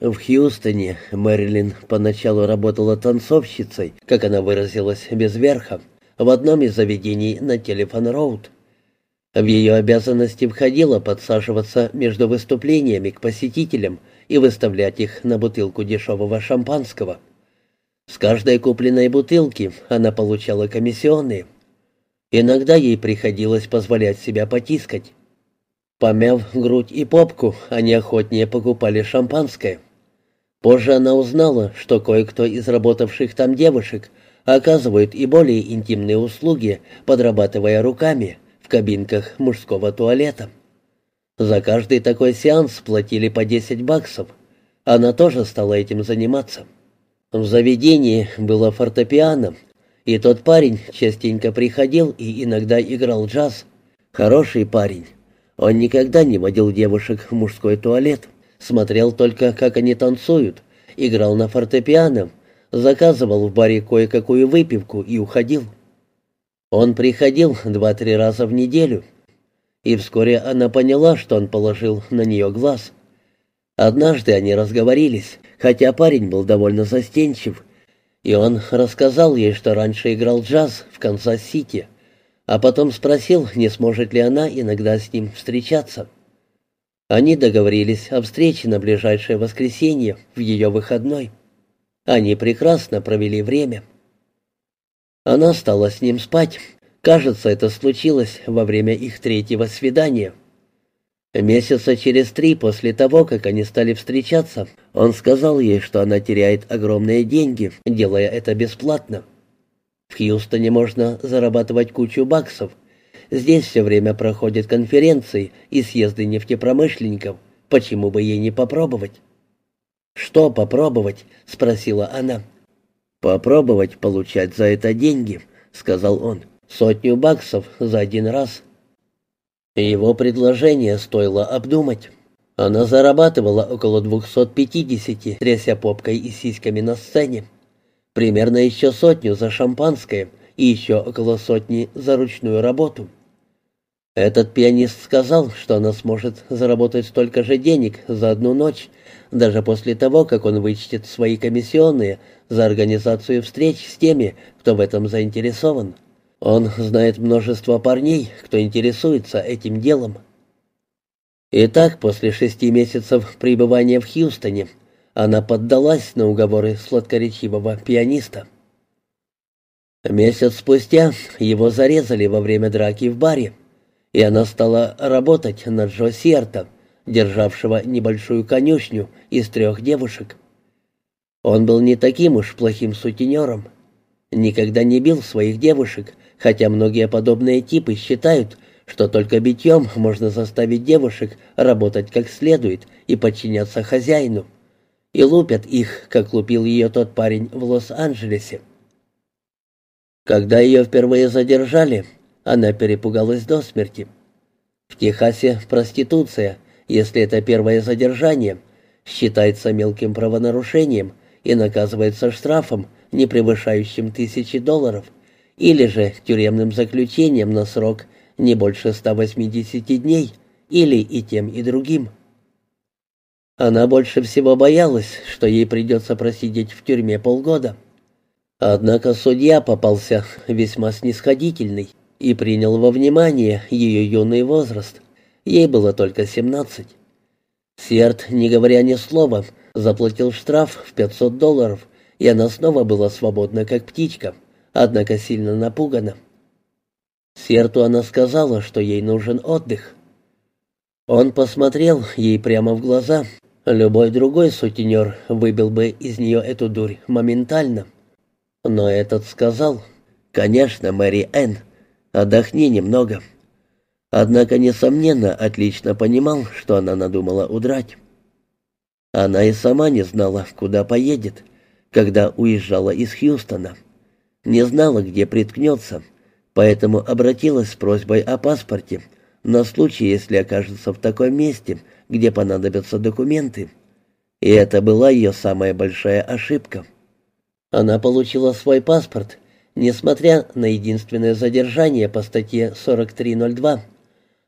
В Хьюстоне Мэрилин поначалу работала танцовщицей, как она выразилась, без верха, в одном из заведений на Телефон-Роуд. В ее обязанности входило подсаживаться между выступлениями к посетителям и выставлять их на бутылку дешевого шампанского. С каждой купленной бутылки она получала комиссионные. Иногда ей приходилось позволять себя потискать. Помяв грудь и попку, они охотнее покупали шампанское. Позже она узнала, что кое-кто из работавших там девушек оказывает и более интимные услуги, подрабатывая руками в кабинках мужского туалета. За каждый такой сеанс платили по 10 баксов. Она тоже стала этим заниматься. В заведении было фортепиано, и тот парень частенько приходил и иногда играл джаз. Хороший парень. Он никогда не водил девушек в мужской туалет смотрел только, как они танцуют, играл на фортепиано, заказывал в баре кое-какую выпивку и уходил. Он приходил два-три раза в неделю, и вскоре она поняла, что он положил на нее глаз. Однажды они разговорились, хотя парень был довольно застенчив, и он рассказал ей, что раньше играл джаз в Канзас-Сити, а потом спросил, не сможет ли она иногда с ним встречаться. Они договорились о встрече на ближайшее воскресенье, в ее выходной. Они прекрасно провели время. Она стала с ним спать. Кажется, это случилось во время их третьего свидания. Месяца через три после того, как они стали встречаться, он сказал ей, что она теряет огромные деньги, делая это бесплатно. В Хьюстоне можно зарабатывать кучу баксов, Здесь все время проходят конференции и съезды нефтепромышленников. Почему бы ей не попробовать? «Что попробовать?» — спросила она. «Попробовать получать за это деньги», — сказал он. «Сотню баксов за один раз». Его предложение стоило обдумать. Она зарабатывала около 250, тряся попкой и сиськами на сцене. Примерно еще сотню за шампанское и еще около сотни за ручную работу. Этот пианист сказал, что она сможет заработать столько же денег за одну ночь, даже после того, как он вычтет свои комиссионные за организацию встреч с теми, кто в этом заинтересован. Он знает множество парней, кто интересуется этим делом. Итак, после шести месяцев пребывания в Хьюстоне, она поддалась на уговоры сладкоречивого пианиста. Месяц спустя его зарезали во время драки в баре и она стала работать на Джо державшего небольшую конюшню из трех девушек. Он был не таким уж плохим сутенером. Никогда не бил своих девушек, хотя многие подобные типы считают, что только битьем можно заставить девушек работать как следует и подчиняться хозяину. И лупят их, как лупил ее тот парень в Лос-Анджелесе. Когда ее впервые задержали, она перепугалась до смерти. В Техасе проституция, если это первое задержание, считается мелким правонарушением и наказывается штрафом, не превышающим тысячи долларов, или же тюремным заключением на срок не больше 180 дней, или и тем, и другим. Она больше всего боялась, что ей придется просидеть в тюрьме полгода. Однако судья попался весьма снисходительный и принял во внимание ее юный возраст. Ей было только семнадцать. Серд, не говоря ни слова, заплатил штраф в пятьсот долларов, и она снова была свободна, как птичка, однако сильно напугана. Серту она сказала, что ей нужен отдых. Он посмотрел ей прямо в глаза. Любой другой сутенер выбил бы из нее эту дурь моментально. Но этот сказал, «Конечно, Мэри Энн, Отдохни немного». Однако, несомненно, отлично понимал, что она надумала удрать. Она и сама не знала, куда поедет, когда уезжала из Хьюстона. Не знала, где приткнется, поэтому обратилась с просьбой о паспорте на случай, если окажется в таком месте, где понадобятся документы. И это была ее самая большая ошибка. Она получила свой паспорт несмотря на единственное задержание по статье 4302.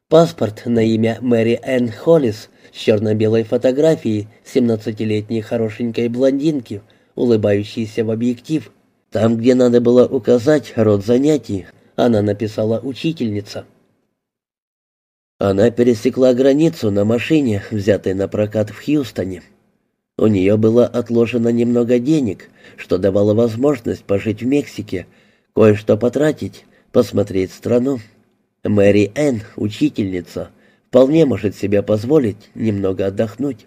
Паспорт на имя Мэри Энн Холлис с черно-белой фотографией 17-летней хорошенькой блондинки, улыбающейся в объектив. Там, где надо было указать род занятий, она написала «учительница». Она пересекла границу на машине, взятой на прокат в Хьюстоне. У нее было отложено немного денег, что давало возможность пожить в Мексике, кое-что потратить, посмотреть страну. Мэри Энн, учительница, вполне может себе позволить немного отдохнуть.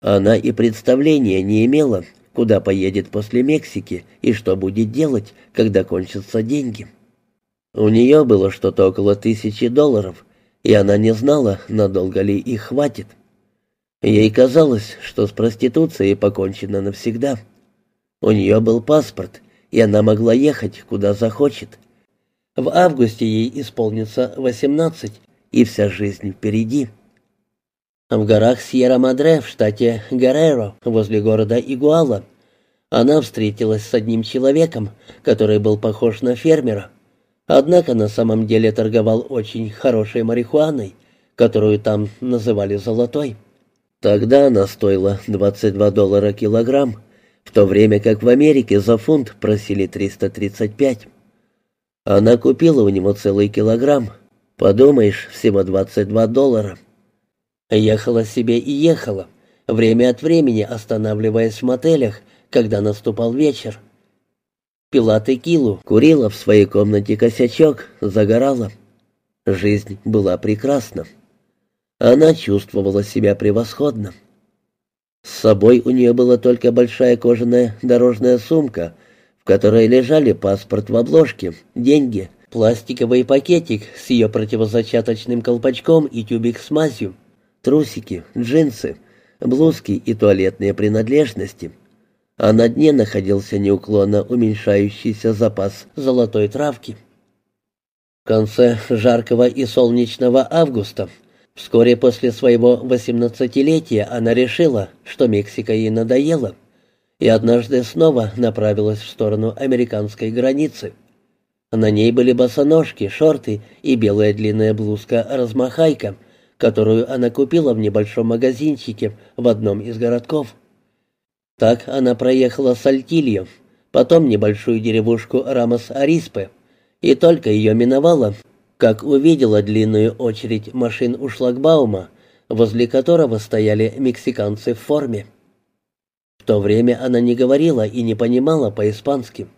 Она и представления не имела, куда поедет после Мексики и что будет делать, когда кончатся деньги. У нее было что-то около тысячи долларов, и она не знала, надолго ли их хватит. Ей казалось, что с проституцией покончено навсегда. У нее был паспорт, и она могла ехать, куда захочет, в августе ей исполнится 18, и вся жизнь впереди. В горах Сьерра-Мадре в штате Гареро, возле города Игуала, она встретилась с одним человеком, который был похож на фермера. Однако на самом деле торговал очень хорошей марихуаной, которую там называли «золотой». Тогда она стоила 22 доллара килограмм, в то время как в Америке за фунт просили 335. Она купила у него целый килограмм. Подумаешь, всего 22 доллара. Ехала себе и ехала, время от времени останавливаясь в мотелях, когда наступал вечер. Пила текилу, курила в своей комнате косячок, загорала. Жизнь была прекрасна. Она чувствовала себя превосходно. С собой у нее была только большая кожаная дорожная сумка — которой лежали паспорт в обложке, деньги, пластиковый пакетик с ее противозачаточным колпачком и тюбик с мазью, трусики, джинсы, блузки и туалетные принадлежности. А на дне находился неуклонно уменьшающийся запас золотой травки. В конце жаркого и солнечного августа, вскоре после своего восемнадцатилетия, она решила, что Мексика ей надоела – и однажды снова направилась в сторону американской границы. На ней были босоножки, шорты и белая длинная блузка-размахайка, которую она купила в небольшом магазинчике в одном из городков. Так она проехала Сальтилью, потом небольшую деревушку Рамос-Ариспе, и только ее миновала, как увидела длинную очередь машин у шлагбаума, возле которого стояли мексиканцы в форме то время она не говорила и не понимала по-испански.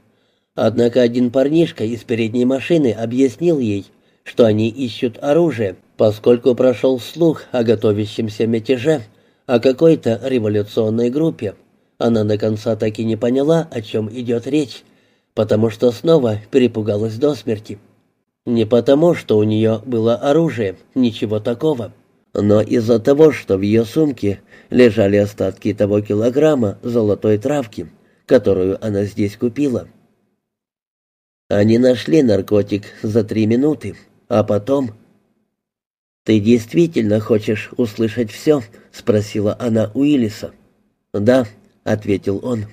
Однако один парнишка из передней машины объяснил ей, что они ищут оружие, поскольку прошел слух о готовящемся мятеже, о какой-то революционной группе. Она до конца так и не поняла, о чем идет речь, потому что снова перепугалась до смерти. Не потому, что у нее было оружие, ничего такого но из-за того, что в ее сумке лежали остатки того килограмма золотой травки, которую она здесь купила. Они нашли наркотик за три минуты, а потом... «Ты действительно хочешь услышать все?» — спросила она Уиллиса. «Да», — ответил он.